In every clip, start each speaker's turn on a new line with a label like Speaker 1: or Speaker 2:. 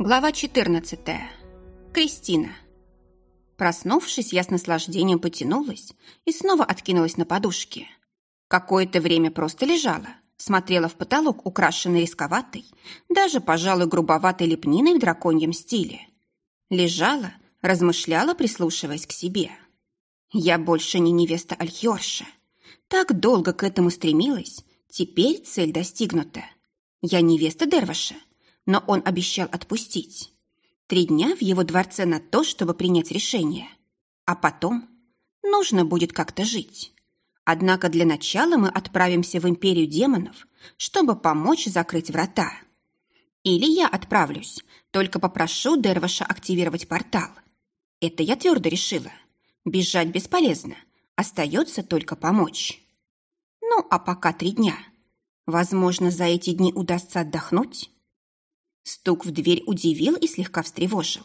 Speaker 1: Глава 14. Кристина. Проснувшись, я с наслаждением потянулась и снова откинулась на подушке. Какое-то время просто лежала, смотрела в потолок, украшенный рисковатой, даже, пожалуй, грубоватой лепниной в драконьем стиле. Лежала, размышляла, прислушиваясь к себе. Я больше не невеста Альхиорша. Так долго к этому стремилась, теперь цель достигнута. Я невеста Дерваша, но он обещал отпустить. Три дня в его дворце на то, чтобы принять решение. А потом нужно будет как-то жить. Однако для начала мы отправимся в империю демонов, чтобы помочь закрыть врата. Или я отправлюсь, только попрошу Дерваша активировать портал. Это я твердо решила. Бежать бесполезно, остается только помочь. Ну, а пока три дня. Возможно, за эти дни удастся отдохнуть. Стук в дверь удивил и слегка встревожил.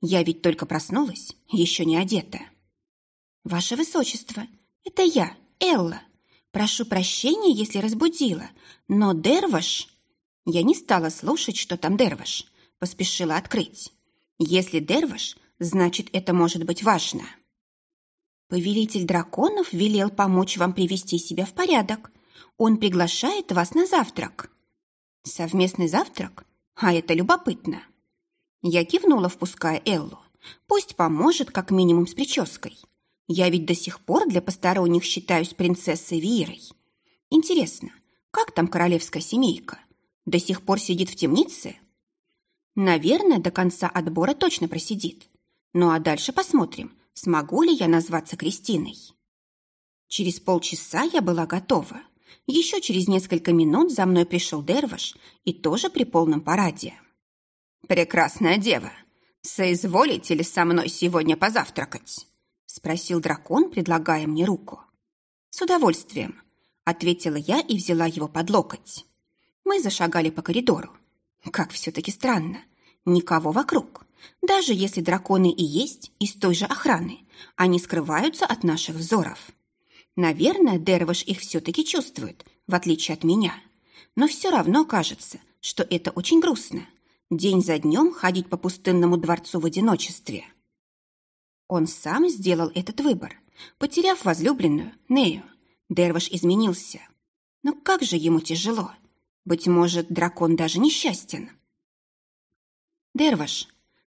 Speaker 1: Я ведь только проснулась, еще не одета. «Ваше Высочество, это я, Элла. Прошу прощения, если разбудила, но Дерваш...» Я не стала слушать, что там Дерваш. Поспешила открыть. «Если Дерваш, значит, это может быть важно». «Повелитель драконов велел помочь вам привести себя в порядок. Он приглашает вас на завтрак». «Совместный завтрак? А это любопытно. Я кивнула, впуская Эллу. Пусть поможет как минимум с прической. Я ведь до сих пор для посторонних считаюсь принцессой Вирой. Интересно, как там королевская семейка? До сих пор сидит в темнице? Наверное, до конца отбора точно просидит. Ну а дальше посмотрим, смогу ли я назваться Кристиной. Через полчаса я была готова. Еще через несколько минут за мной пришел Дерваш и тоже при полном параде. «Прекрасная дева, соизволите ли со мной сегодня позавтракать?» спросил дракон, предлагая мне руку. «С удовольствием», — ответила я и взяла его под локоть. Мы зашагали по коридору. Как все-таки странно. Никого вокруг. Даже если драконы и есть из той же охраны, они скрываются от наших взоров. Наверное, Дерваш их все-таки чувствует, в отличие от меня. Но все равно кажется, что это очень грустно. День за днем ходить по пустынному дворцу в одиночестве. Он сам сделал этот выбор. Потеряв возлюбленную, Нею, Дерваш изменился. Но как же ему тяжело. Быть может, дракон даже несчастен. «Дерваш,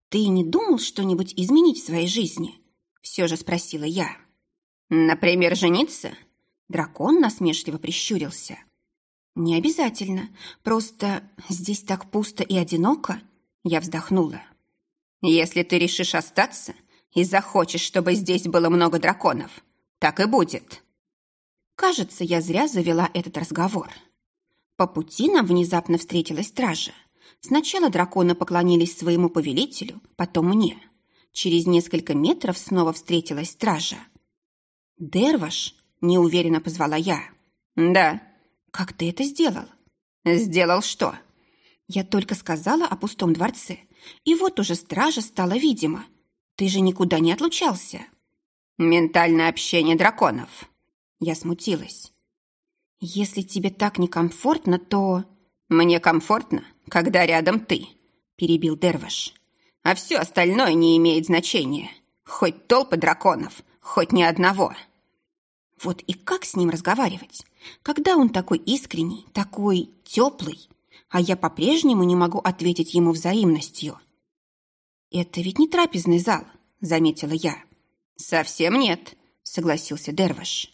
Speaker 1: ты не думал что-нибудь изменить в своей жизни?» Все же спросила я. «Например, жениться?» Дракон насмешливо прищурился. «Не обязательно. Просто здесь так пусто и одиноко». Я вздохнула. «Если ты решишь остаться и захочешь, чтобы здесь было много драконов, так и будет». Кажется, я зря завела этот разговор. По пути нам внезапно встретилась стража. Сначала драконы поклонились своему повелителю, потом мне. Через несколько метров снова встретилась стража. «Дерваш?» – неуверенно позвала я. «Да». «Как ты это сделал?» «Сделал что?» «Я только сказала о пустом дворце, и вот уже стража стала видима. Ты же никуда не отлучался». «Ментальное общение драконов». Я смутилась. «Если тебе так некомфортно, то...» «Мне комфортно, когда рядом ты», – перебил Дерваш. «А все остальное не имеет значения. Хоть толпы драконов, хоть ни одного». Вот и как с ним разговаривать? Когда он такой искренний, такой теплый, а я по-прежнему не могу ответить ему взаимностью. «Это ведь не трапезный зал», — заметила я. «Совсем нет», — согласился Дерваш.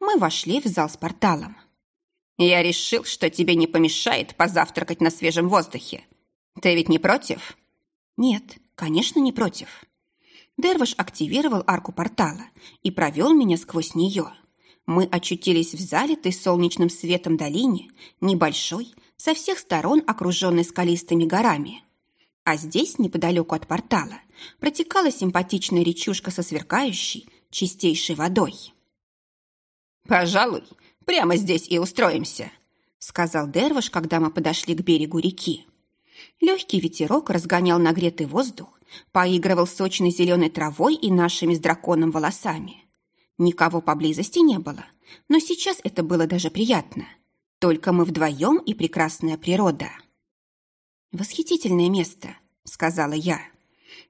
Speaker 1: Мы вошли в зал с порталом. «Я решил, что тебе не помешает позавтракать на свежем воздухе. Ты ведь не против?» «Нет, конечно, не против». Дерваш активировал арку портала и провел меня сквозь нее. Мы очутились в залитой солнечным светом долине, небольшой, со всех сторон окруженной скалистыми горами. А здесь, неподалеку от портала, протекала симпатичная речушка со сверкающей, чистейшей водой.
Speaker 2: «Пожалуй, прямо здесь и устроимся», — сказал Дерваш, когда мы подошли к берегу реки.
Speaker 1: Легкий ветерок разгонял нагретый воздух, поигрывал сочной зеленой травой и нашими с драконом волосами. Никого поблизости не было, но сейчас это было даже приятно. Только мы вдвоем и прекрасная природа. «Восхитительное место», — сказала я.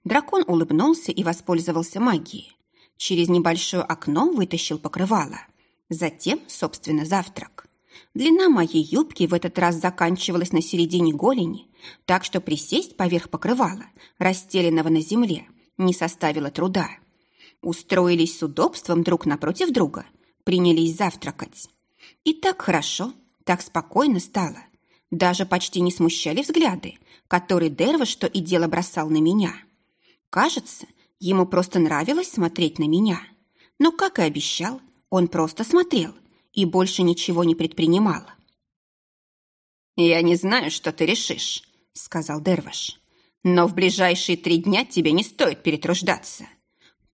Speaker 1: Дракон улыбнулся и воспользовался магией. Через небольшое окно вытащил покрывало. Затем, собственно, завтрак. Длина моей юбки в этот раз заканчивалась на середине голени, так что присесть поверх покрывала, расстеленного на земле, не составило труда. Устроились с удобством друг напротив друга, принялись завтракать. И так хорошо, так спокойно стало. Даже почти не смущали взгляды, которые Дерва что и дело бросал на меня. Кажется, ему просто нравилось смотреть на меня. Но, как и обещал, он просто смотрел и больше ничего не предпринимал.
Speaker 2: «Я не знаю, что ты решишь», — сказал Дерваш. «Но в ближайшие три дня тебе не стоит перетруждаться.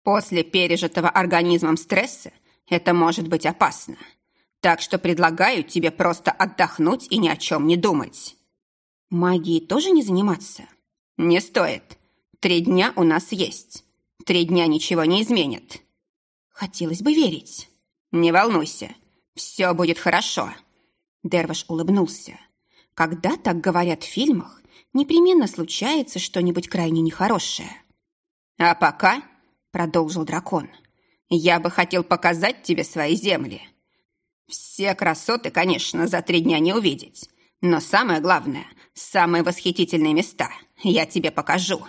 Speaker 2: После пережитого организмом стресса это может быть опасно. Так что предлагаю тебе просто отдохнуть и ни о чем не думать».
Speaker 1: «Магией тоже не заниматься?»
Speaker 2: «Не стоит. Три дня у нас есть. Три дня ничего не изменит».
Speaker 1: «Хотелось бы верить».
Speaker 2: «Не волнуйся. Все будет хорошо».
Speaker 1: Дерваш улыбнулся. «Когда так говорят в фильмах, непременно случается что-нибудь крайне нехорошее».
Speaker 2: «А пока», — продолжил дракон, — «я бы хотел показать тебе свои земли. Все красоты, конечно, за три дня не увидеть, но самое главное, самые восхитительные места я тебе покажу».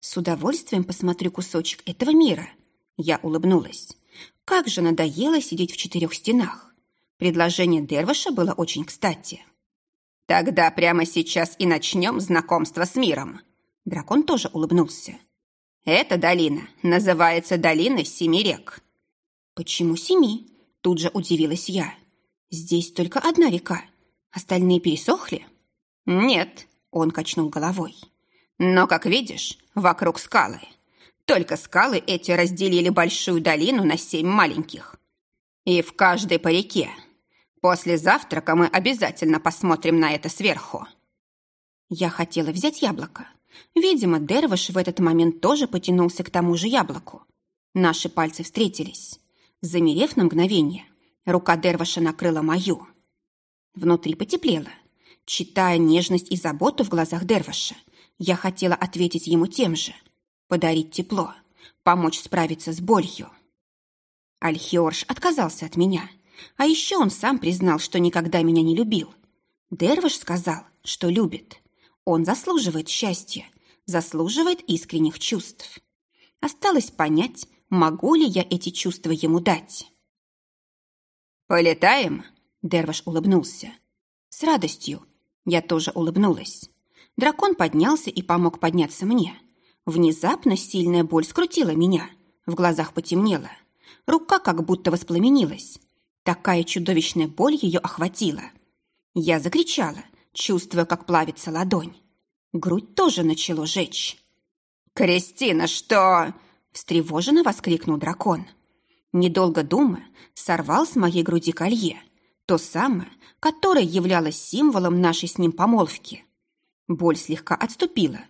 Speaker 1: «С удовольствием посмотрю кусочек этого мира», — я улыбнулась. «Как же надоело сидеть в четырех стенах». Предложение Дерваша было очень кстати.
Speaker 2: «Тогда прямо сейчас и начнем знакомство с миром».
Speaker 1: Дракон тоже улыбнулся.
Speaker 2: «Эта долина называется долиной семи рек».
Speaker 1: «Почему семи?» Тут же удивилась я. «Здесь только одна река. Остальные пересохли?»
Speaker 2: «Нет», — он качнул головой. «Но, как видишь, вокруг скалы. Только скалы эти разделили большую долину на семь маленьких. И в каждой по реке. После завтрака мы обязательно посмотрим на это сверху».
Speaker 1: Я хотела взять яблоко. Видимо, Дерваш в этот момент тоже потянулся к тому же яблоку. Наши пальцы встретились. Замерев на мгновение, рука Дерваша накрыла мою. Внутри потеплело. Читая нежность и заботу в глазах Дерваша, я хотела ответить ему тем же. Подарить тепло, помочь справиться с болью. Альхиорш отказался от меня. А еще он сам признал, что никогда меня не любил. Дерваш сказал, что любит. Он заслуживает счастья, заслуживает искренних чувств. Осталось понять, могу ли я эти чувства ему дать.
Speaker 2: «Полетаем?»
Speaker 1: – Дерваш улыбнулся. «С радостью». Я тоже улыбнулась. Дракон поднялся и помог подняться мне. Внезапно сильная боль скрутила меня. В глазах потемнело. Рука как будто воспламенилась. Такая чудовищная боль ее охватила. Я закричала, чувствуя, как плавится ладонь. Грудь тоже начало жечь.
Speaker 2: «Кристина, что?»
Speaker 1: встревоженно воскликнул дракон. Недолго думая, сорвал с моей груди колье, то самое, которое являлось символом нашей с ним помолвки. Боль слегка отступила.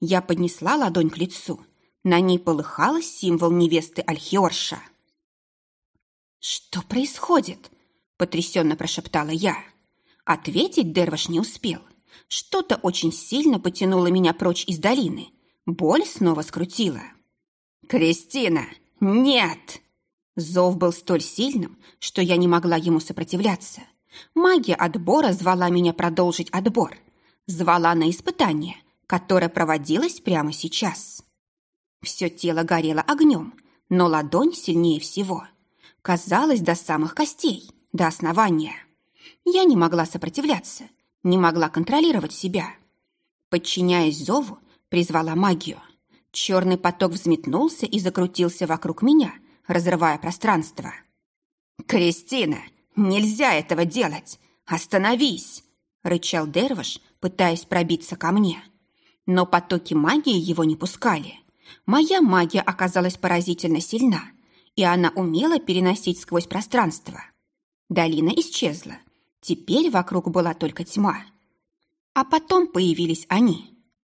Speaker 1: Я поднесла ладонь к лицу. На ней полыхал символ невесты Альхиорша. «Что происходит?» – потрясенно прошептала я. Ответить Дерваш не успел. Что-то очень сильно потянуло меня прочь из долины. Боль снова скрутила.
Speaker 2: «Кристина, нет!»
Speaker 1: Зов был столь сильным, что я не могла ему сопротивляться. Магия отбора звала меня продолжить отбор. Звала на испытание, которое проводилось прямо сейчас. Все тело горело огнем, но ладонь сильнее всего. Казалось, до самых костей, до основания. Я не могла сопротивляться, не могла контролировать себя. Подчиняясь зову, призвала магию. Черный поток взметнулся и закрутился вокруг меня, разрывая пространство.
Speaker 2: «Кристина, нельзя этого делать! Остановись!» — рычал Дерваш, пытаясь пробиться ко мне.
Speaker 1: Но потоки магии его не пускали. Моя магия оказалась поразительно сильна, и она умела переносить сквозь пространство. Долина исчезла. Теперь вокруг была только тьма. А потом появились они.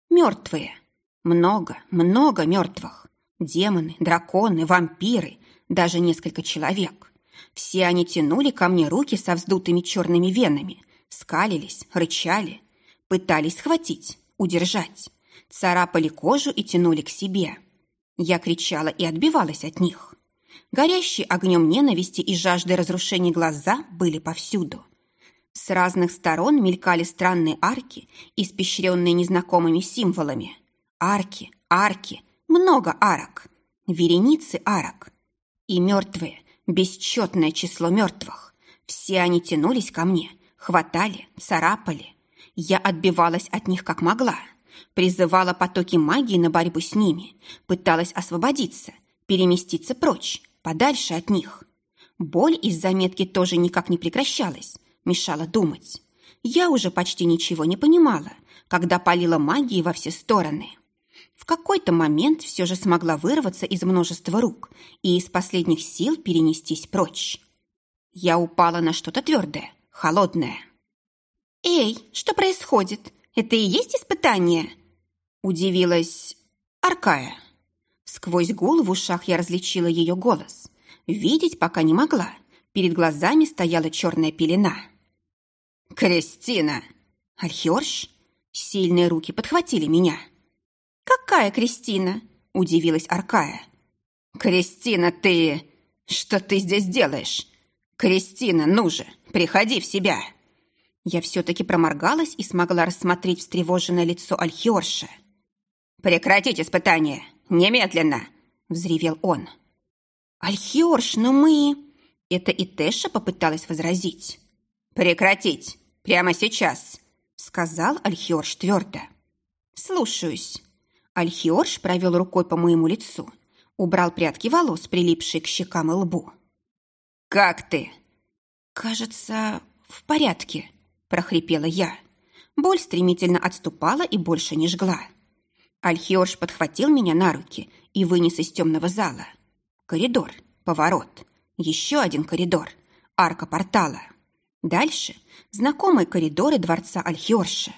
Speaker 1: Мертвые. Много, много мертвых. Демоны, драконы, вампиры, даже несколько человек. Все они тянули ко мне руки со вздутыми черными венами, скалились, рычали, пытались схватить, удержать. царапали кожу и тянули к себе. Я кричала и отбивалась от них. Горящие огнем ненависти и жажды разрушений глаза были повсюду. С разных сторон мелькали странные арки, испещренные незнакомыми символами. Арки, арки, много арок, вереницы арок. И мертвые, бесчетное число мертвых. Все они тянулись ко мне, хватали, царапали. Я отбивалась от них как могла, призывала потоки магии на борьбу с ними, пыталась освободиться, переместиться прочь, подальше от них. Боль из заметки тоже никак не прекращалась, мешала думать. Я уже почти ничего не понимала, когда палила магией во все стороны. В какой-то момент все же смогла вырваться из множества рук и из последних сил перенестись прочь. Я упала на что-то твердое, холодное. «Эй, что происходит? Это и есть испытание?» Удивилась Аркая. Сквозь гул в ушах я различила ее голос. Видеть пока не могла. Перед глазами стояла черная пелена.
Speaker 2: «Кристина!»
Speaker 1: «Альхерш?» Сильные руки подхватили меня. «Какая Кристина?» – удивилась Аркая.
Speaker 2: «Кристина, ты... Что ты здесь делаешь? Кристина, ну же, приходи в себя!»
Speaker 1: Я все-таки проморгалась и смогла рассмотреть встревоженное лицо Альхиорша.
Speaker 2: «Прекратить испытание! Немедленно!» – взревел он.
Speaker 1: «Альхиорш, но мы...» Это и Тэша попыталась возразить.
Speaker 2: «Прекратить! Прямо сейчас!» – сказал Альхиорш твердо.
Speaker 1: «Слушаюсь». Альхиорш провел рукой по моему лицу, убрал прядки волос, прилипшие к щекам и лбу.
Speaker 2: «Как ты?»
Speaker 1: «Кажется, в порядке», – прохрипела я. Боль стремительно отступала и больше не жгла. Альхиорш подхватил меня на руки и вынес из темного зала. Коридор, поворот, еще один коридор, арка портала. Дальше знакомые коридоры дворца Альхиорша.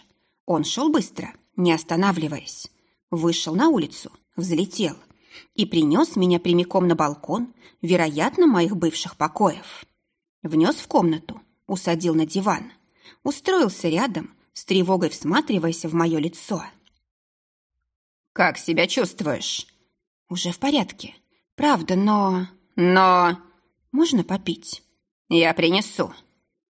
Speaker 1: Он шел быстро, не останавливаясь. Вышел на улицу, взлетел и принес меня прямиком на балкон, вероятно, моих бывших покоев. Внес в комнату, усадил на диван, устроился рядом, с тревогой всматриваясь в мое лицо.
Speaker 2: «Как себя чувствуешь?»
Speaker 1: «Уже в порядке. Правда, но...»
Speaker 2: «Но...»
Speaker 1: «Можно попить?»
Speaker 2: «Я принесу».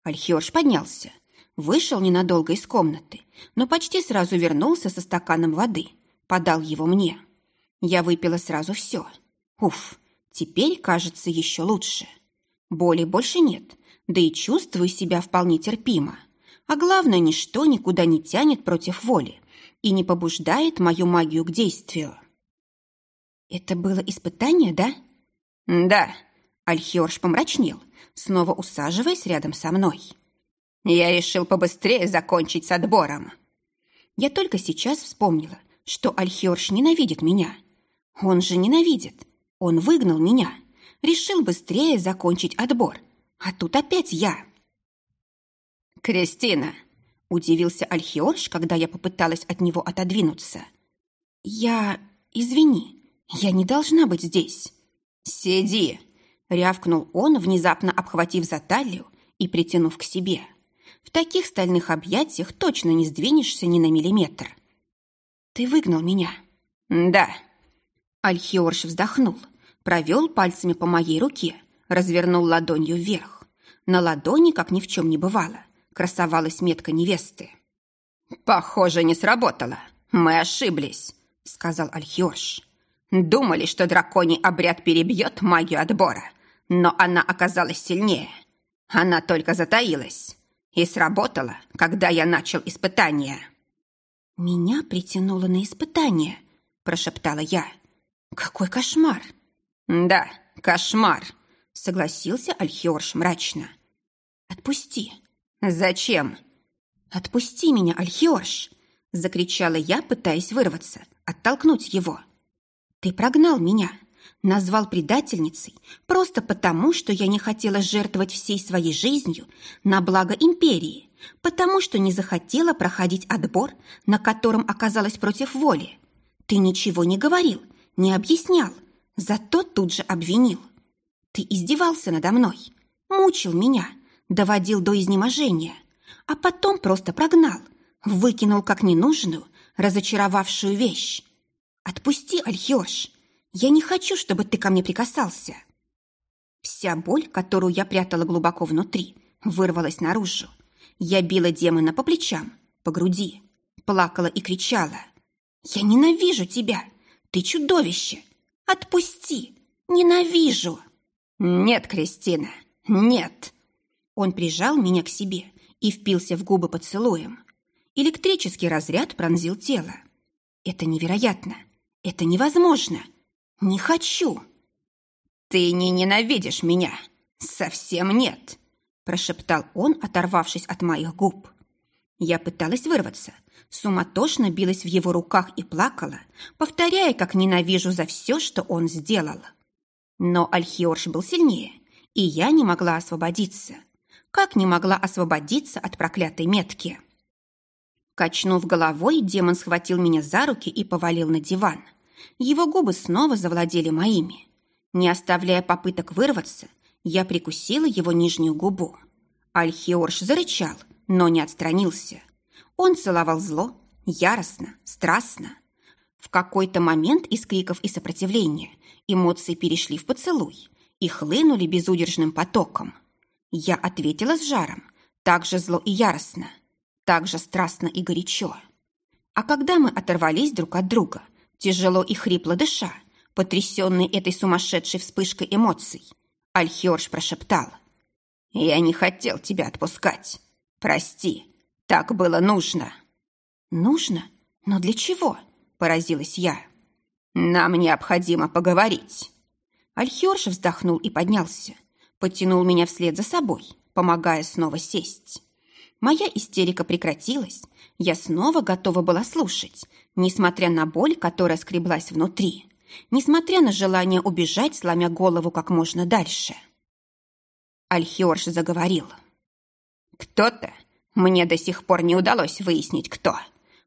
Speaker 1: Альхиорж поднялся, вышел ненадолго из комнаты, но почти сразу вернулся со стаканом воды, подал его мне. Я выпила сразу все. Уф, теперь кажется еще лучше. Боли больше нет, да и чувствую себя вполне терпимо. А главное, ничто никуда не тянет против воли, и не побуждает мою магию к действию. Это было испытание, да?
Speaker 2: Да.
Speaker 1: Альхиорж помрачнел, снова усаживаясь рядом со мной.
Speaker 2: Я решил побыстрее закончить с отбором.
Speaker 1: Я только сейчас вспомнила, что Альхиорж ненавидит меня. Он же ненавидит. Он выгнал меня. Решил быстрее закончить отбор. А тут опять я.
Speaker 2: «Кристина,
Speaker 1: Удивился Альхиорж, когда я попыталась от него отодвинуться. «Я... Извини, я не должна быть здесь».
Speaker 2: «Сиди!»
Speaker 1: — рявкнул он, внезапно обхватив за талию и притянув к себе. В таких стальных объятиях точно не сдвинешься ни на миллиметр. «Ты выгнал меня?»
Speaker 2: «Да».
Speaker 1: Альхиорж вздохнул, провел пальцами по моей руке, развернул ладонью вверх. На ладони, как ни в чем не бывало, красовалась метка невесты.
Speaker 2: «Похоже, не сработало. Мы ошиблись», — сказал Альхиош. «Думали, что драконий обряд перебьет магию отбора, но она оказалась сильнее. Она только затаилась. И сработала, когда я начал испытание».
Speaker 1: «Меня притянуло на испытание», — прошептала я. «Какой кошмар!»
Speaker 2: «Да, кошмар», —
Speaker 1: согласился Альхиорш мрачно. «Отпусти,
Speaker 2: «Зачем?»
Speaker 1: «Отпусти меня, Альхиорш!» — закричала я, пытаясь вырваться, оттолкнуть его. «Ты прогнал меня, назвал предательницей просто потому, что я не хотела жертвовать всей своей жизнью на благо империи, потому что не захотела проходить отбор, на котором оказалась против воли. Ты ничего не говорил, не объяснял, зато тут же обвинил. Ты издевался надо мной, мучил меня, доводил до изнеможения, а потом просто прогнал, выкинул как ненужную, разочаровавшую вещь. Отпусти, Альхёш. Я не хочу, чтобы ты ко мне прикасался. Вся боль, которую я прятала глубоко внутри, вырвалась наружу. Я била демона по плечам, по груди, плакала и кричала. «Я ненавижу тебя! Ты чудовище! Отпусти! Ненавижу!»
Speaker 2: «Нет, Кристина, нет!»
Speaker 1: Он прижал меня к себе и впился в губы поцелуем. Электрический разряд пронзил тело. «Это невероятно! Это невозможно! Не хочу!»
Speaker 2: «Ты не ненавидишь меня! Совсем нет!» прошептал он, оторвавшись от моих губ.
Speaker 1: Я пыталась вырваться, суматошно билась в его руках и плакала, повторяя, как ненавижу за все, что он сделал. Но Альхиорш был сильнее, и я не могла освободиться. Как не могла освободиться от проклятой метки? Качнув головой, демон схватил меня за руки и повалил на диван. Его губы снова завладели моими. Не оставляя попыток вырваться, я прикусила его нижнюю губу. Альхиорш зарычал, но не отстранился. Он целовал зло, яростно, страстно. В какой-то момент из криков и сопротивления эмоции перешли в поцелуй и хлынули безудержным потоком. Я ответила с жаром, так же зло и яростно, так же страстно и горячо. А когда мы оторвались друг от друга, тяжело и хрипло дыша, потрясенный этой сумасшедшей вспышкой эмоций, Альхиорж прошептал. «Я не хотел тебя отпускать. Прости, так было нужно». «Нужно? Но для чего?» – поразилась я. «Нам необходимо поговорить». Альхиорж вздохнул и поднялся. Подтянул меня вслед за собой, помогая снова сесть. Моя истерика прекратилась. Я снова готова была слушать, несмотря на боль, которая скреблась внутри несмотря на желание убежать, сломя голову как можно дальше. Альхиорш заговорил. «Кто-то, мне до сих пор не удалось выяснить, кто,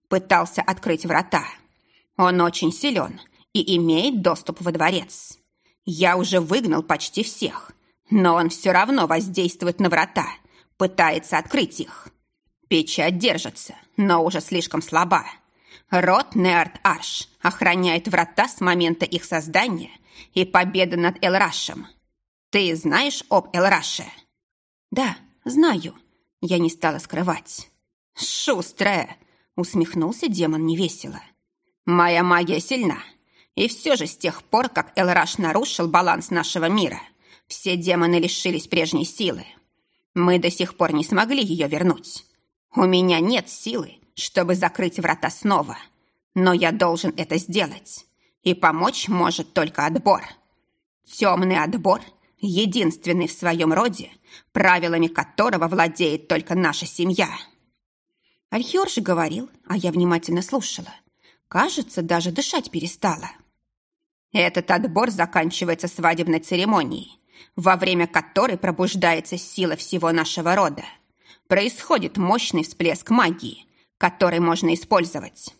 Speaker 1: пытался открыть врата. Он очень силен и имеет доступ во дворец. Я уже выгнал почти всех, но он все равно воздействует на врата, пытается открыть их. Печать держится, но уже слишком слаба. Род Неарт-Арш охраняет врата с момента их создания и победы над Элрашем. Ты знаешь об Элраше? Да, знаю. Я не стала скрывать. Шустрая, усмехнулся демон невесело. Моя магия сильна. И все же с тех пор, как Элраш нарушил баланс нашего мира, все демоны лишились прежней силы. Мы до сих пор не смогли ее вернуть. У меня нет силы, чтобы закрыть врата снова. Но я должен это сделать. И помочь может только отбор. Темный отбор, единственный в своем роде, правилами которого владеет только наша семья. Альхиор же говорил, а я внимательно слушала. Кажется, даже дышать перестала. Этот отбор заканчивается свадебной церемонией, во время которой пробуждается сила всего нашего рода. Происходит мощный всплеск магии, который можно использовать.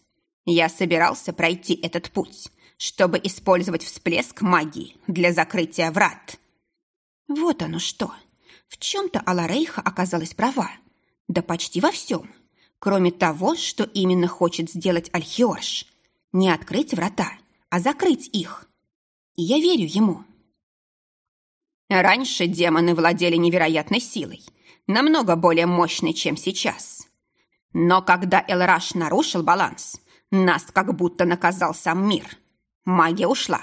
Speaker 1: Я собирался пройти этот путь, чтобы использовать всплеск магии для закрытия врат. Вот оно что. В чем-то Аларейха оказалась права. Да почти во всем. Кроме того, что именно хочет сделать Альхиорш. Не открыть врата, а закрыть их. И я верю ему. Раньше демоны владели невероятной силой, намного более мощной, чем сейчас. Но когда Элраш нарушил баланс, нас как будто наказал сам мир. Магия ушла,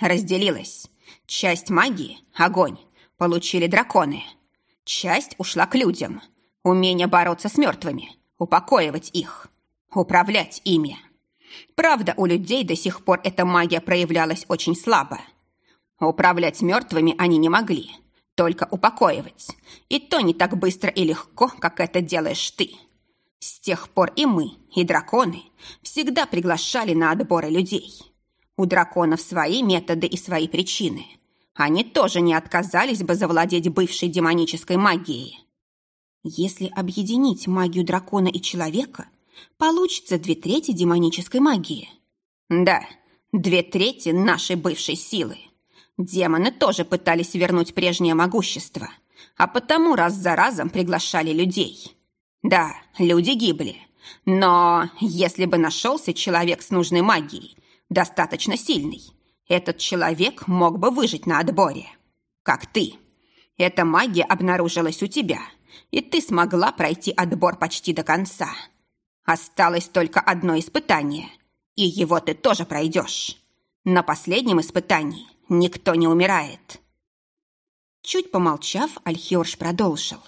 Speaker 1: разделилась. Часть магии – огонь, получили драконы. Часть ушла к людям. Умение бороться с мертвыми, упокоивать их, управлять ими. Правда, у людей до сих пор эта магия проявлялась очень слабо. Управлять мертвыми они не могли, только упокоивать. И то не так быстро и легко, как это делаешь ты. С тех пор и мы, и драконы всегда приглашали на отборы людей. У драконов свои методы и свои причины. Они тоже не отказались бы завладеть бывшей демонической магией. Если объединить магию дракона и человека, получится две трети демонической магии. Да, две трети нашей бывшей силы. Демоны тоже пытались вернуть прежнее могущество, а потому раз за разом приглашали людей. Да, люди гибли,
Speaker 2: Но если бы нашелся человек с нужной магией, достаточно сильный, этот человек мог бы выжить на отборе. Как ты. Эта магия обнаружилась у тебя, и ты смогла пройти отбор почти до конца. Осталось только одно испытание, и его ты тоже пройдешь. На последнем испытании никто не умирает.
Speaker 1: Чуть помолчав, Альхиорш продолжил.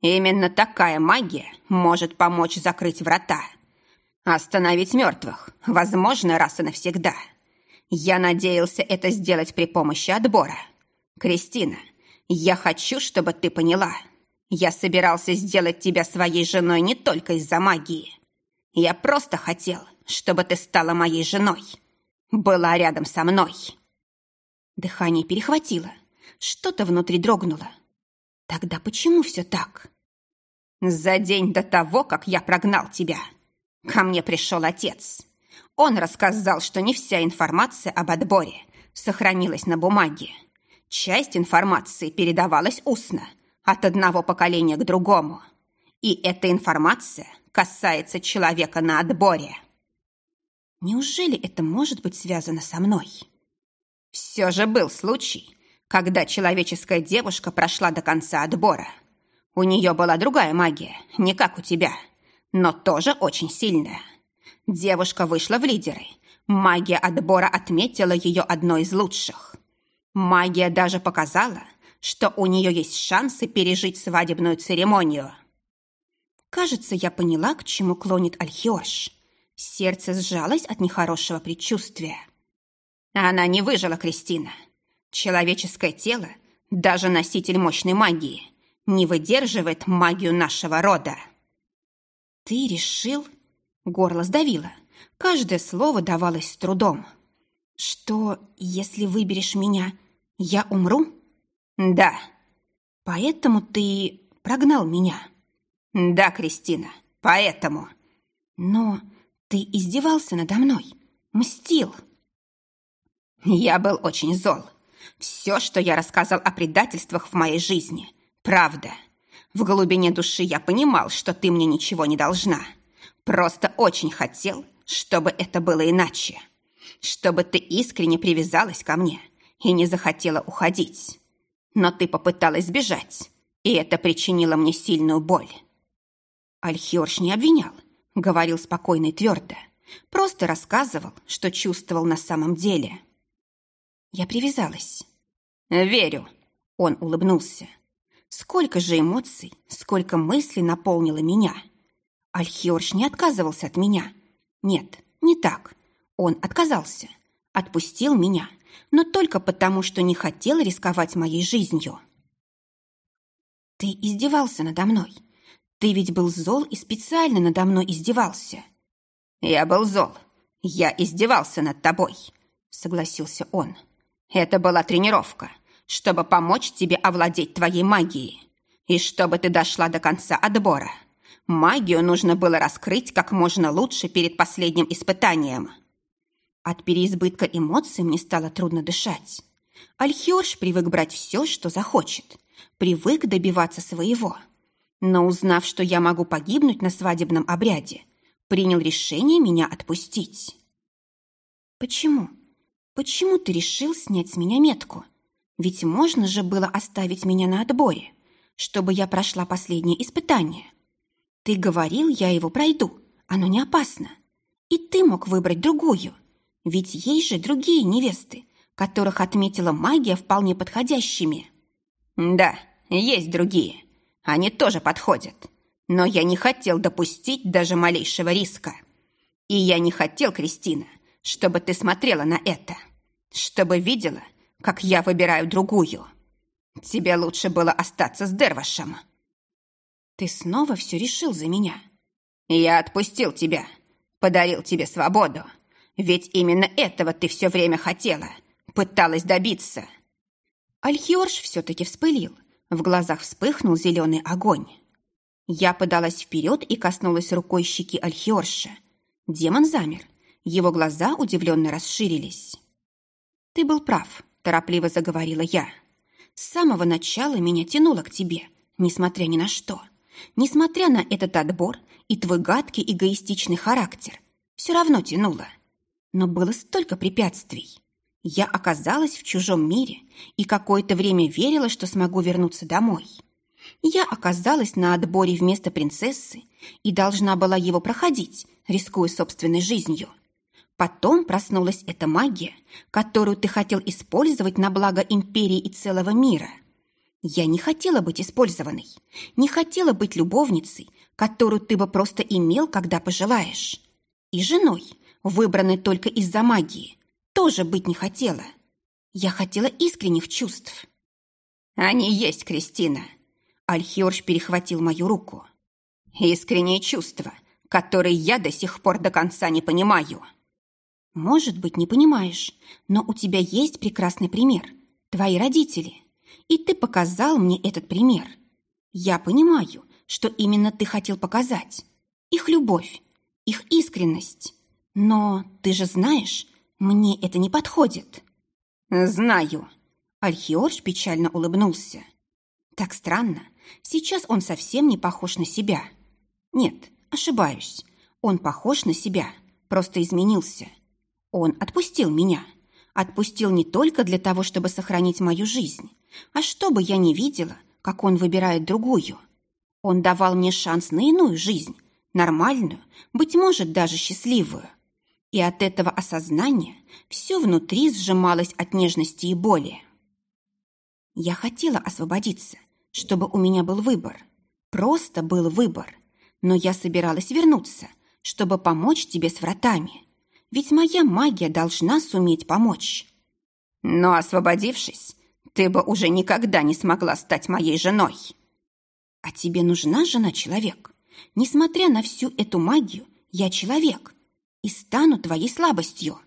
Speaker 2: Именно такая магия может помочь закрыть врата. Остановить мертвых, возможно, раз и навсегда. Я надеялся это сделать при помощи отбора. Кристина, я хочу, чтобы ты поняла. Я собирался сделать тебя своей женой не только из-за магии. Я просто хотел, чтобы ты стала моей женой. Была рядом со мной.
Speaker 1: Дыхание перехватило. Что-то внутри дрогнуло. Тогда почему все так?
Speaker 2: За день до того, как я прогнал тебя, ко мне пришел отец. Он рассказал, что не вся информация об отборе сохранилась на бумаге. Часть информации передавалась устно, от одного поколения к другому. И эта информация касается человека на отборе.
Speaker 1: Неужели это может быть связано со мной?
Speaker 2: Все же был случай, когда человеческая девушка прошла до конца отбора. У нее была другая магия, не как у тебя, но тоже очень сильная. Девушка вышла в лидеры. Магия отбора отметила ее одной из лучших. Магия даже показала, что у нее есть шансы пережить свадебную церемонию.
Speaker 1: Кажется, я поняла, к чему клонит Альхиош. Сердце сжалось от нехорошего предчувствия.
Speaker 2: Она не выжила, Кристина. Человеческое тело, даже носитель мощной магии, не выдерживает магию нашего рода.
Speaker 1: Ты решил? Горло сдавило. Каждое слово давалось с трудом. Что, если выберешь меня, я умру?
Speaker 2: Да.
Speaker 1: Поэтому ты прогнал меня?
Speaker 2: Да, Кристина, поэтому.
Speaker 1: Но ты издевался надо мной, мстил.
Speaker 2: Я был очень зол. Все, что я рассказал о предательствах в моей жизни, правда. В глубине души я понимал, что ты мне ничего не должна. Просто очень хотел, чтобы это было иначе. Чтобы ты искренне привязалась ко мне и не захотела уходить. Но ты попыталась сбежать, и это причинило мне сильную боль.
Speaker 1: Альхиорш не обвинял, говорил спокойно и твердо. Просто рассказывал, что чувствовал на самом деле. Я привязалась.
Speaker 2: «Верю», — он улыбнулся.
Speaker 1: Сколько же эмоций, сколько мыслей наполнило меня. Альхиорш не отказывался от меня. Нет, не так. Он отказался. Отпустил меня, но только потому, что не хотел рисковать моей жизнью. Ты издевался надо мной. Ты ведь был зол и специально надо мной издевался.
Speaker 2: Я был зол. Я издевался над тобой, согласился он. Это была тренировка, чтобы помочь тебе овладеть твоей магией. И чтобы ты дошла до конца отбора. Магию нужно было раскрыть как можно лучше перед последним испытанием.
Speaker 1: От переизбытка эмоций мне стало трудно дышать. Альхиорш привык брать все, что захочет. Привык добиваться своего. Но узнав, что я могу погибнуть на свадебном обряде, принял решение меня отпустить. Почему? Почему ты решил снять с меня метку? Ведь можно же было оставить меня на отборе, чтобы я прошла последнее испытание. Ты говорил, я его пройду, оно не опасно. И ты мог выбрать другую, ведь есть же другие невесты, которых отметила магия вполне подходящими.
Speaker 2: Да, есть другие. Они тоже подходят. Но я не хотел допустить даже малейшего риска. И я не хотел, Кристина, чтобы ты смотрела на это, чтобы видела, как я выбираю другую. Тебе лучше было остаться с Дервашем.
Speaker 1: Ты снова все решил за меня.
Speaker 2: Я отпустил тебя, подарил тебе свободу. Ведь именно этого ты все время хотела, пыталась добиться.
Speaker 1: Альхиорж все-таки вспылил. В глазах вспыхнул зеленый огонь. Я подалась вперед и коснулась рукой щеки Альхиорша. Демон замер, его глаза удивленно расширились. «Ты был прав», – торопливо заговорила я. «С самого начала меня тянуло к тебе, несмотря ни на что. Несмотря на этот отбор и твой гадкий эгоистичный характер все равно тянуло. Но было столько препятствий. Я оказалась в чужом мире и какое-то время верила, что смогу вернуться домой. Я оказалась на отборе вместо принцессы и должна была его проходить, рискуя собственной жизнью. Потом проснулась эта магия, которую ты хотел использовать на благо империи и целого мира. Я не хотела быть использованной, не хотела быть любовницей, которую ты бы просто имел, когда пожелаешь. И женой, выбранной только из-за магии, тоже быть не хотела. Я хотела искренних чувств.
Speaker 2: Они есть, Кристина. Альхиорж перехватил мою руку. Искренние чувства, которые я до сих пор до конца не понимаю.
Speaker 1: Может быть, не понимаешь, но у тебя есть прекрасный пример. Твои родители. И ты показал мне этот пример. Я понимаю, что именно ты хотел показать. Их любовь, их искренность. Но ты же знаешь, мне это не подходит.
Speaker 2: Знаю.
Speaker 1: Альхиорж печально улыбнулся. Так странно. Сейчас он совсем не похож на себя. Нет, ошибаюсь. Он похож на себя, просто изменился. Он отпустил меня. Отпустил не только для того, чтобы сохранить мою жизнь, а чтобы я не видела, как он выбирает другую. Он давал мне шанс на иную жизнь, нормальную, быть может, даже счастливую. И от этого осознания все внутри сжималось от нежности и боли. Я хотела освободиться, чтобы у меня был выбор. Просто был выбор. Но я собиралась вернуться, чтобы помочь тебе с вратами. Ведь моя магия должна суметь помочь.
Speaker 2: Но освободившись, ты бы уже никогда не смогла стать моей женой.
Speaker 1: А тебе нужна жена-человек? Несмотря на всю эту магию, я человек и стану твоей слабостью.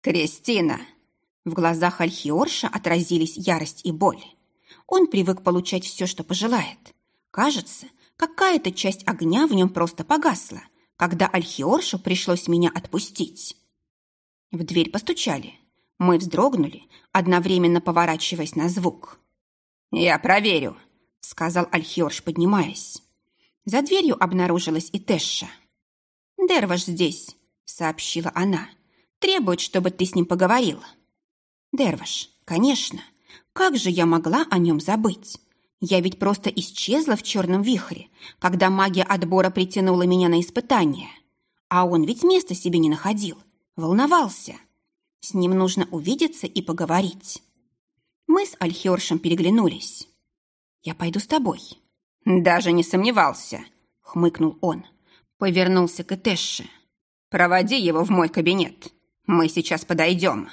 Speaker 2: Кристина!
Speaker 1: В глазах Альхиорша отразились ярость и боль. Он привык получать все, что пожелает. Кажется, какая-то часть огня в нем просто погасла, когда Альхиоршу пришлось меня отпустить. В дверь постучали. Мы вздрогнули, одновременно поворачиваясь на звук.
Speaker 2: «Я проверю», — сказал Альхиорш, поднимаясь.
Speaker 1: За дверью обнаружилась и Тэша. «Дерваш здесь», — сообщила она. «Требует, чтобы ты с ним поговорил». «Дерваш, конечно. Как же я могла о нем забыть? Я ведь просто исчезла в черном вихре, когда магия отбора притянула меня на испытание. А он ведь места себе не находил, волновался. С ним нужно увидеться и поговорить. Мы с Альхершем переглянулись. «Я пойду с тобой».
Speaker 2: «Даже не сомневался», — хмыкнул он. Повернулся к Этэше. «Проводи его в мой кабинет. Мы сейчас подойдем».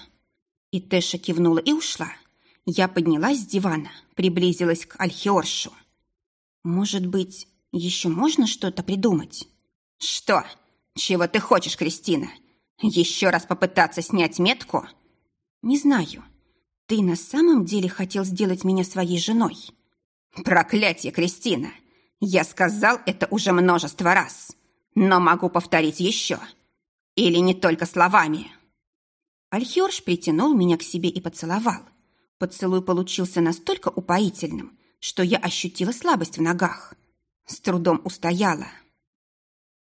Speaker 1: И Тэша кивнула и ушла. Я поднялась с дивана, приблизилась к Альхиоршу. «Может быть, еще можно что-то придумать?»
Speaker 2: «Что? Чего ты хочешь, Кристина? Еще раз попытаться снять метку?»
Speaker 1: «Не знаю. Ты на самом деле хотел сделать меня своей женой?»
Speaker 2: «Проклятие, Кристина! Я сказал это уже множество раз, но могу повторить еще. Или не только словами».
Speaker 1: Альхиорш притянул меня к себе и поцеловал. Поцелуй получился настолько упоительным, что я ощутила слабость в ногах. С трудом устояла.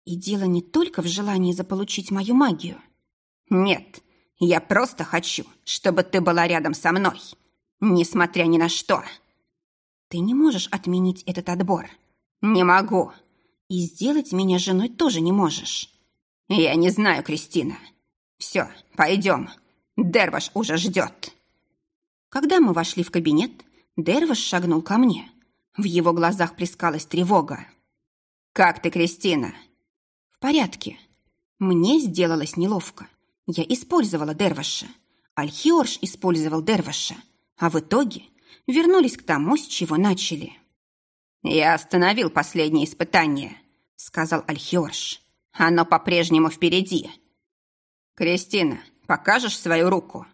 Speaker 1: И дело не только в желании заполучить мою магию.
Speaker 2: Нет, я просто хочу, чтобы ты была рядом со мной, несмотря ни на что.
Speaker 1: Ты не можешь отменить этот отбор.
Speaker 2: Не могу.
Speaker 1: И сделать меня женой тоже не можешь.
Speaker 2: Я не знаю, Кристина. Все, пойдем. Дерваш уже ждет.
Speaker 1: Когда мы вошли в кабинет, Дерваш шагнул ко мне. В его глазах плескалась тревога.
Speaker 2: «Как ты, Кристина?»
Speaker 1: «В порядке». Мне сделалось неловко. Я использовала Дерваша. Альхиорш использовал Дерваша. А в итоге вернулись к тому, с чего начали.
Speaker 2: «Я остановил последнее испытание», — сказал Альхиорш. «Оно по-прежнему впереди». «Кристина, покажешь свою руку?»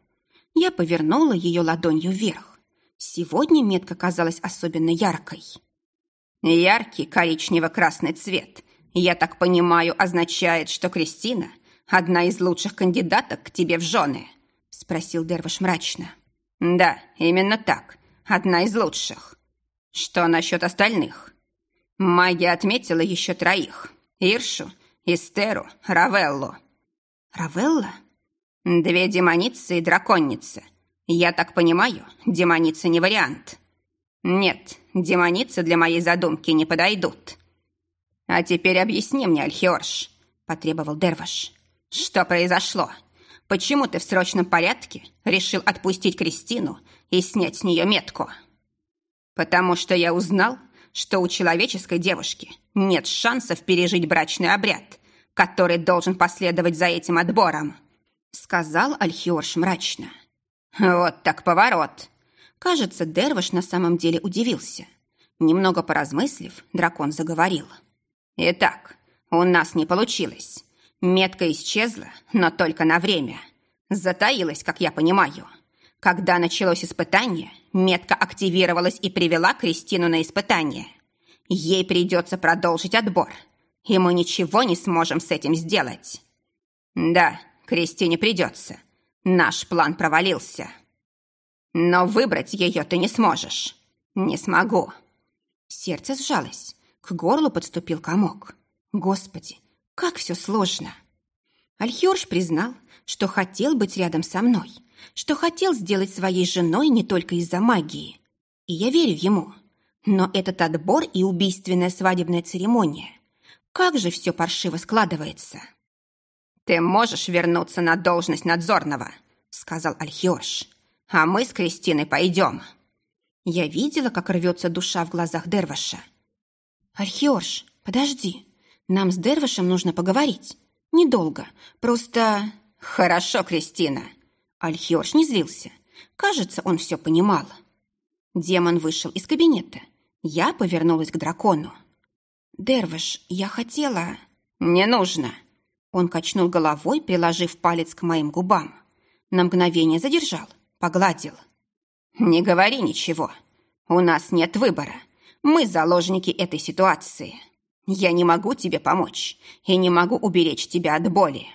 Speaker 1: Я повернула ее ладонью вверх. Сегодня метка казалась особенно яркой.
Speaker 2: Яркий коричнево-красный цвет, я так понимаю, означает, что Кристина – одна из лучших кандидаток к тебе в жены? Спросил Дерваш мрачно. Да, именно так, одна из лучших. Что насчет остальных? Магия отметила еще троих. Иршу, Истеру, Равеллу».
Speaker 1: «Равелла?»
Speaker 2: «Две демоницы и драконница. Я так понимаю, демоница не вариант». «Нет, демоницы для моей задумки не подойдут». «А теперь объясни мне, Альхиорш», — потребовал Дерваш. «Что произошло? Почему ты в срочном порядке решил отпустить Кристину и снять с нее метку?» «Потому что я узнал, что у человеческой девушки нет шансов пережить брачный обряд, который должен последовать за этим отбором», — сказал Альхиорш мрачно. «Вот так поворот!» Кажется, Дерваш на самом деле удивился. Немного поразмыслив, дракон заговорил. «Итак, у нас не получилось. Метка исчезла, но только на время. Затаилась, как я понимаю. Когда началось испытание, метка активировалась и привела Кристину на испытание. Ей придется продолжить отбор, и мы ничего не сможем с этим сделать. Да, Кристине придется. Наш план провалился. Но выбрать ее ты не сможешь. Не смогу.
Speaker 1: Сердце сжалось. К горлу подступил комок. Господи, как все сложно. Альхиорж признал, что хотел быть рядом со мной, что хотел сделать своей женой не только из-за магии. И я верю ему. Но этот отбор и убийственная свадебная церемония. Как же все паршиво складывается.
Speaker 2: «Ты можешь вернуться на должность надзорного», — сказал Альхиорж. «А мы с Кристиной пойдем».
Speaker 1: Я видела, как рвется душа в глазах Дерваша. «Альхиорж, подожди. Нам с Дервашем нужно поговорить. Недолго. Просто...»
Speaker 2: «Хорошо, Кристина».
Speaker 1: Альхиорж не злился. Кажется, он все понимал. Демон вышел из кабинета. Я повернулась к дракону. «Дерваш, я хотела...»
Speaker 2: «Не нужно».
Speaker 1: Он качнул головой, приложив палец к моим губам. На мгновение задержал, погладил.
Speaker 2: «Не говори ничего. У нас нет выбора. Мы заложники этой ситуации. Я не могу тебе помочь и не могу уберечь тебя от боли.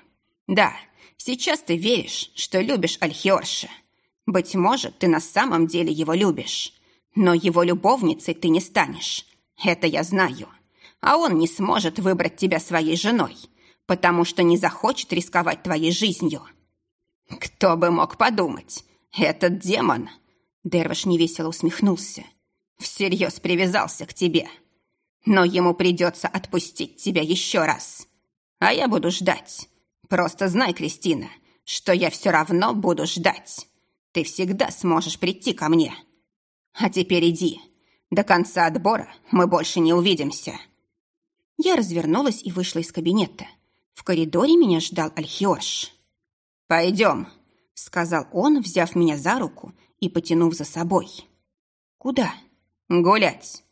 Speaker 2: Да, сейчас ты веришь, что любишь Альхиорша. Быть может, ты на самом деле его любишь. Но его любовницей ты не станешь. Это я знаю. А он не сможет выбрать тебя своей женой, потому что не захочет рисковать твоей жизнью. Кто бы мог подумать? Этот демон... Дерваш невесело усмехнулся. Всерьез привязался к тебе. Но ему придется отпустить тебя еще раз. А я буду ждать. Просто знай, Кристина, что я все равно буду ждать. Ты всегда сможешь прийти ко мне. А теперь иди. До конца отбора мы больше не увидимся.
Speaker 1: Я развернулась и вышла из кабинета. В коридоре меня ждал Альхиош.
Speaker 2: «Пойдем», — сказал он, взяв меня за руку и потянув за собой.
Speaker 1: «Куда?»
Speaker 2: «Гулять.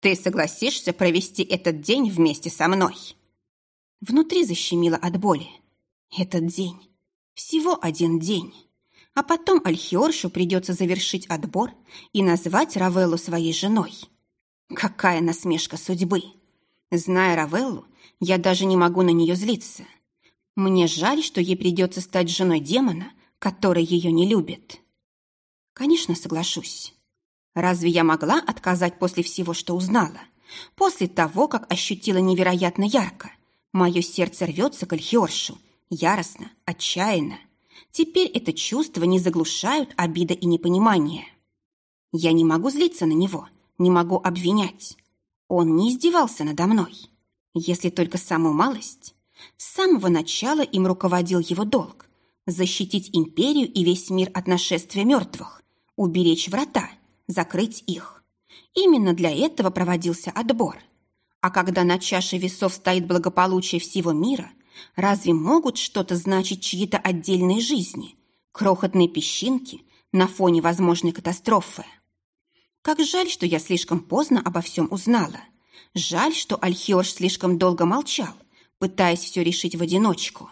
Speaker 2: Ты согласишься провести этот день вместе со мной?»
Speaker 1: Внутри защемило от боли. Этот день. Всего один день. А потом Альхиоршу придется завершить отбор и назвать Равеллу своей женой. Какая насмешка судьбы! Зная Равеллу, я даже не могу на нее злиться. Мне жаль, что ей придется стать женой демона, который ее не любит. Конечно, соглашусь. Разве я могла отказать после всего, что узнала? После того, как ощутила невероятно ярко. Мое сердце рвется к Альхиоршу. Яростно, отчаянно. Теперь это чувство не заглушают обида и непонимание. Я не могу злиться на него, не могу обвинять. Он не издевался надо мной. Если только самую малость. С самого начала им руководил его долг – защитить империю и весь мир от нашествия мертвых, уберечь врата, закрыть их. Именно для этого проводился отбор. А когда на чаше весов стоит благополучие всего мира, разве могут что-то значить чьи-то отдельные жизни, крохотные песчинки на фоне возможной катастрофы? Как жаль, что я слишком поздно обо всем узнала. Жаль, что Альхиош слишком долго молчал, пытаясь все решить в одиночку.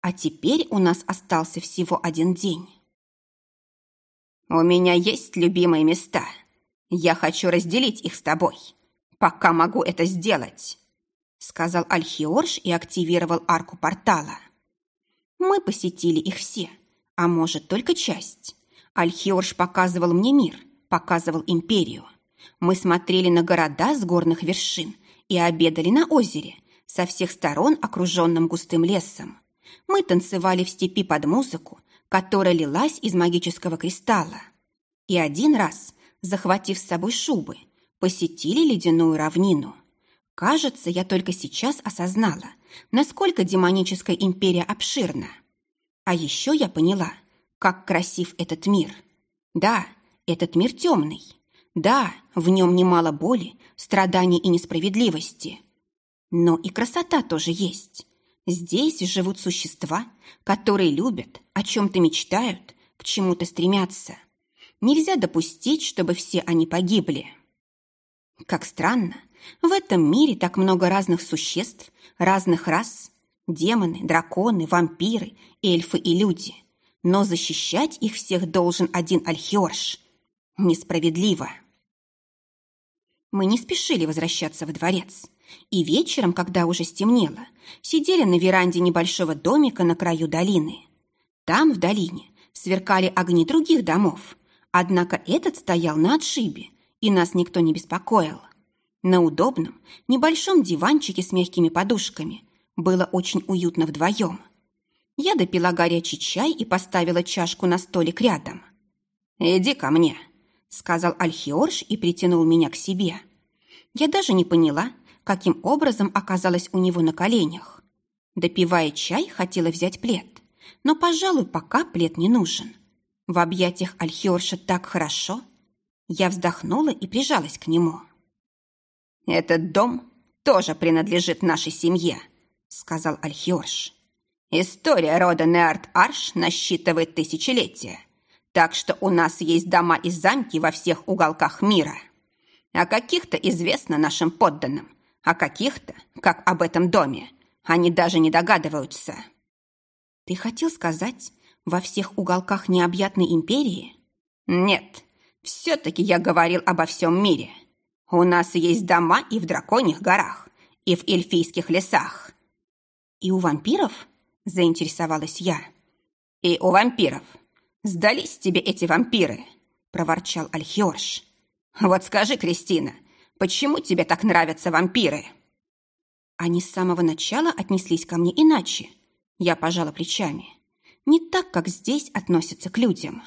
Speaker 1: А теперь у нас остался всего один день. «У меня есть любимые места. Я хочу разделить их с тобой, пока могу это сделать», сказал Альхиорш и активировал арку портала. Мы посетили их все, а может, только часть. Альхиорш показывал мне мир, показывал империю. Мы смотрели на города с горных вершин и обедали на озере, со всех сторон окруженным густым лесом. Мы танцевали в степи под музыку, которая лилась из магического кристалла. И один раз, захватив с собой шубы, посетили ледяную равнину. Кажется, я только сейчас осознала, насколько демоническая империя обширна. А еще я поняла, как красив этот мир. Да, этот мир темный. Да, в нем немало боли, страданий и несправедливости. Но и красота тоже есть. Здесь живут существа, которые любят, о чем-то мечтают, к чему-то стремятся. Нельзя допустить, чтобы все они погибли. Как странно, в этом мире так много разных существ, разных рас. Демоны, драконы, вампиры, эльфы и люди. Но защищать их всех должен один Альхиорш. Несправедливо. Мы не спешили возвращаться в дворец. И вечером, когда уже стемнело, сидели на веранде небольшого домика на краю долины. Там, в долине, сверкали огни других домов, однако этот стоял на отшибе, и нас никто не беспокоил. На удобном, небольшом диванчике с мягкими подушками было очень уютно вдвоем. Я допила горячий чай и поставила чашку на столик рядом. «Иди ко мне», — сказал Альхиорж и притянул меня к себе. Я даже не поняла, каким образом оказалась у него на коленях. Допивая чай, хотела взять плед, но, пожалуй, пока плед не нужен. В объятиях Альхиорша так хорошо. Я вздохнула и прижалась к нему.
Speaker 2: «Этот дом тоже принадлежит нашей семье», — сказал Альхиорш. «История рода Неарт-Арш насчитывает тысячелетия, так что у нас есть дома и замки во всех уголках мира. О каких-то известно нашим подданным, а каких-то, как об этом доме, они даже не догадываются.
Speaker 1: Ты хотел сказать, во всех уголках необъятной империи?
Speaker 2: Нет, все-таки я говорил обо всем мире. У нас есть дома и в драконьих горах, и в эльфийских лесах.
Speaker 1: И у вампиров? Заинтересовалась я.
Speaker 2: И у вампиров. Сдались тебе эти вампиры, проворчал Альхиорш. Вот скажи, Кристина, Почему тебе так нравятся вампиры?»
Speaker 1: Они с самого начала отнеслись ко мне иначе. Я пожала плечами. Не так, как здесь относятся к людям.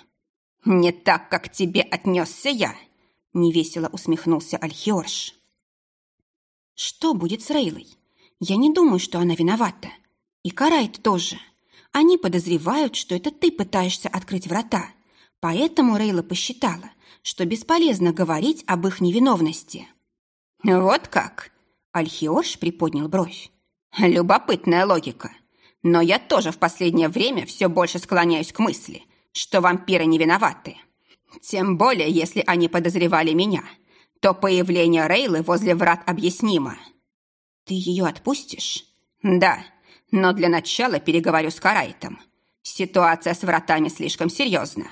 Speaker 2: «Не так, как тебе отнесся я», — невесело усмехнулся Альхиорш.
Speaker 1: «Что будет с Рейлой? Я не думаю, что она виновата. И Карайт тоже. Они подозревают, что это ты пытаешься открыть врата. Поэтому Рейла посчитала, что бесполезно говорить об их невиновности».
Speaker 2: «Вот как?» Альхиорш приподнял бровь. «Любопытная логика. Но я тоже в последнее время все больше склоняюсь к мысли, что вампиры не виноваты. Тем более, если они подозревали меня, то появление Рейлы возле врат объяснимо».
Speaker 1: «Ты ее отпустишь?»
Speaker 2: «Да, но для начала переговорю с Карайтом. Ситуация с вратами слишком серьезна.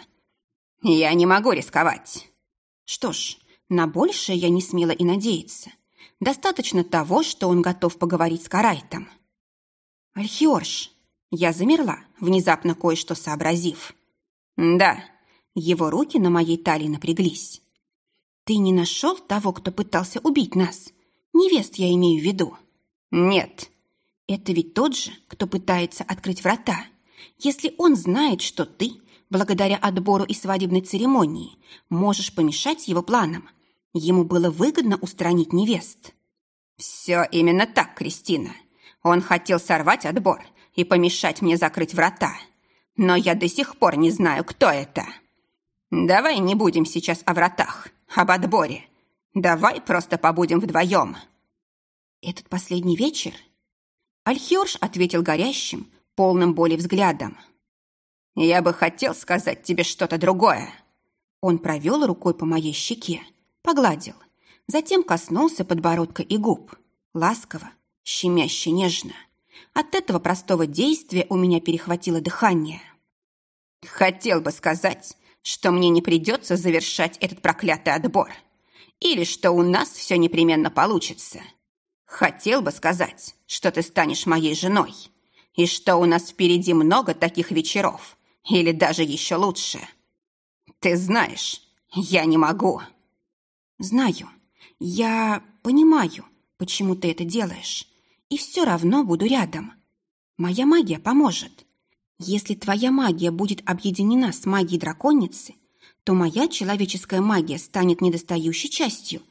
Speaker 2: Я не могу рисковать».
Speaker 1: «Что ж, на большее я не смела и надеяться. Достаточно того, что он готов поговорить с Карайтом. «Альхиорш!» Я замерла, внезапно кое-что сообразив.
Speaker 2: «Да».
Speaker 1: Его руки на моей талии напряглись. «Ты не нашел того, кто пытался убить нас? Невест я имею в виду».
Speaker 2: «Нет».
Speaker 1: «Это ведь тот же, кто пытается открыть врата. Если он знает, что ты, благодаря отбору и свадебной церемонии, можешь помешать его планам, Ему было выгодно устранить невест.
Speaker 2: «Все именно так, Кристина. Он хотел сорвать отбор и помешать мне закрыть врата. Но я до сих пор не знаю, кто это. Давай не будем сейчас о вратах, об отборе. Давай просто побудем вдвоем».
Speaker 1: «Этот последний вечер?» Альхиорш ответил горящим, полным боли взглядом.
Speaker 2: «Я бы хотел сказать тебе что-то другое».
Speaker 1: Он провел рукой по моей щеке, Погладил. Затем коснулся подбородка и губ. Ласково, щемяще нежно. От этого простого действия у меня перехватило дыхание.
Speaker 2: Хотел бы сказать, что мне не придется завершать этот проклятый отбор. Или что у нас все непременно получится. Хотел бы сказать, что ты станешь моей женой. И что у нас впереди много таких вечеров. Или даже еще лучше. Ты знаешь, я не могу.
Speaker 1: Знаю. Я понимаю, почему ты это делаешь. и все равно буду рядом. Моя магия поможет. Если твоя магия будет объединена с магией драконицы, то моя человеческая магия станет недостающей частью.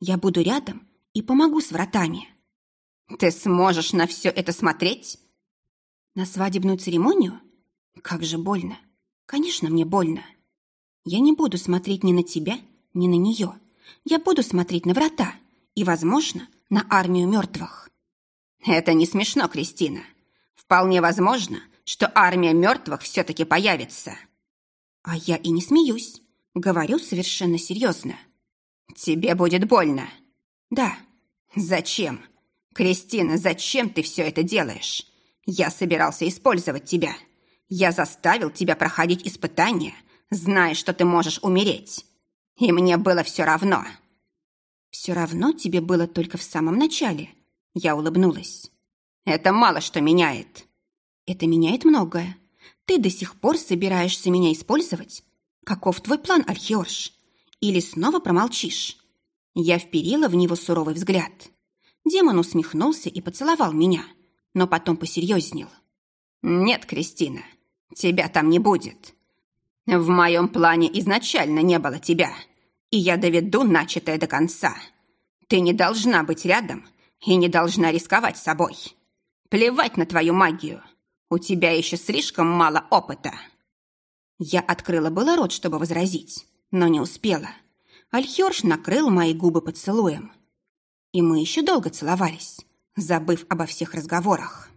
Speaker 1: Я буду рядом и помогу с вратами.
Speaker 2: Ты сможешь на все это смотреть?
Speaker 1: На свадебную церемонию? Как же больно. Конечно, мне больно. Я не буду смотреть ни на тебя, ни на нее. Я буду смотреть на врата и, возможно, на армию мертвых.
Speaker 2: Это не смешно, Кристина. Вполне возможно, что армия мертвых все-таки появится.
Speaker 1: А я и не смеюсь. Говорю совершенно серьезно.
Speaker 2: Тебе будет больно.
Speaker 1: Да.
Speaker 2: Зачем? Кристина, зачем ты все это делаешь? Я собирался использовать тебя. Я заставил тебя проходить испытания, зная, что ты можешь умереть. И мне было все равно.
Speaker 1: Все равно тебе было только в самом начале. Я улыбнулась.
Speaker 2: Это мало что меняет.
Speaker 1: Это меняет многое. Ты до сих пор собираешься меня использовать? Каков твой план, Архиорж? Или снова промолчишь? Я вперила в него суровый взгляд. Демон усмехнулся и поцеловал меня, но потом посерьезнел.
Speaker 2: «Нет, Кристина, тебя там не будет. В моем плане изначально не было тебя, и я доведу начатое до конца. Ты не должна быть рядом и не должна рисковать собой. Плевать на твою магию. У тебя еще слишком мало опыта».
Speaker 1: Я открыла было рот, чтобы возразить, но не успела. Альхерш накрыл мои губы поцелуем. И мы еще долго целовались, забыв обо всех разговорах.